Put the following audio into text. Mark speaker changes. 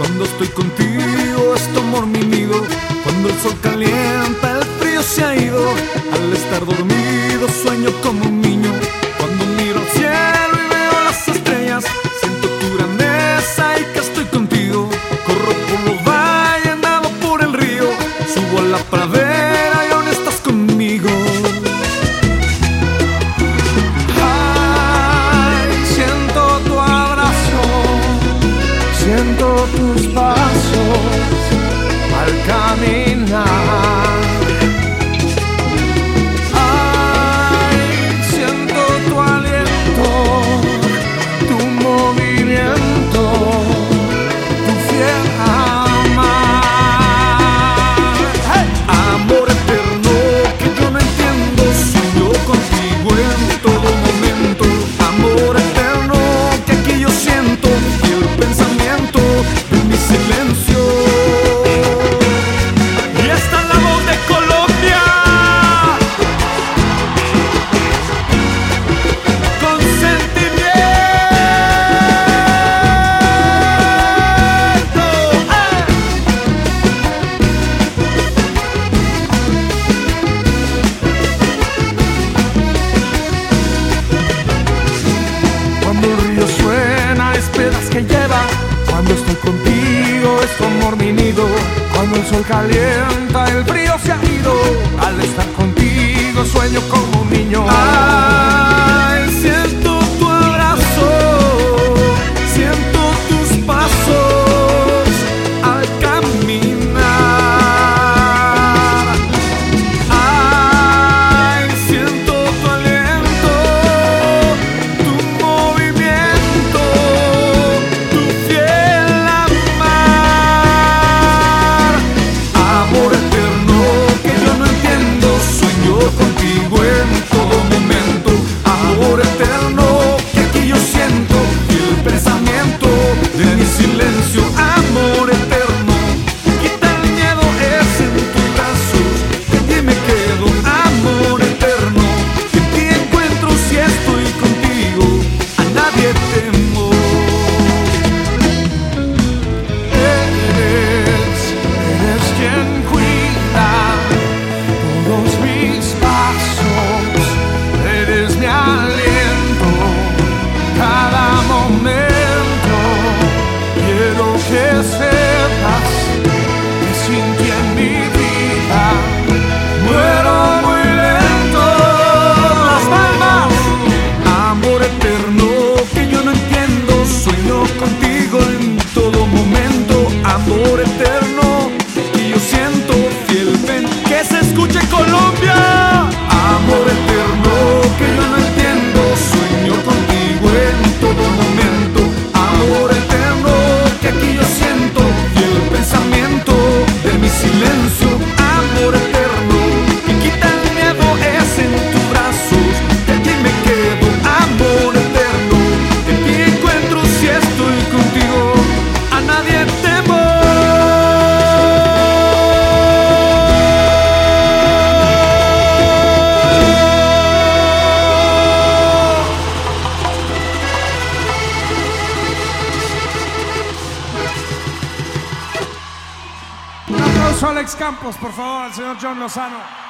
Speaker 1: Cuando estoy contigo es tu amor mi nido. Cuando el sol calienta el frío se ha ido. Al estar dormido sueño como un niño. Cuando mi
Speaker 2: Cuando estoy contigo es como mi nido. Cuando el sol calienta, el frío se ha ido. Al estar contigo sueño como un niño.
Speaker 1: Ah. contigo en todo momento, amor eterno. Y yo siento fielmente que se escuche Colombia.
Speaker 2: aplauso a Alex Campos, por favor, al señor John Lozano.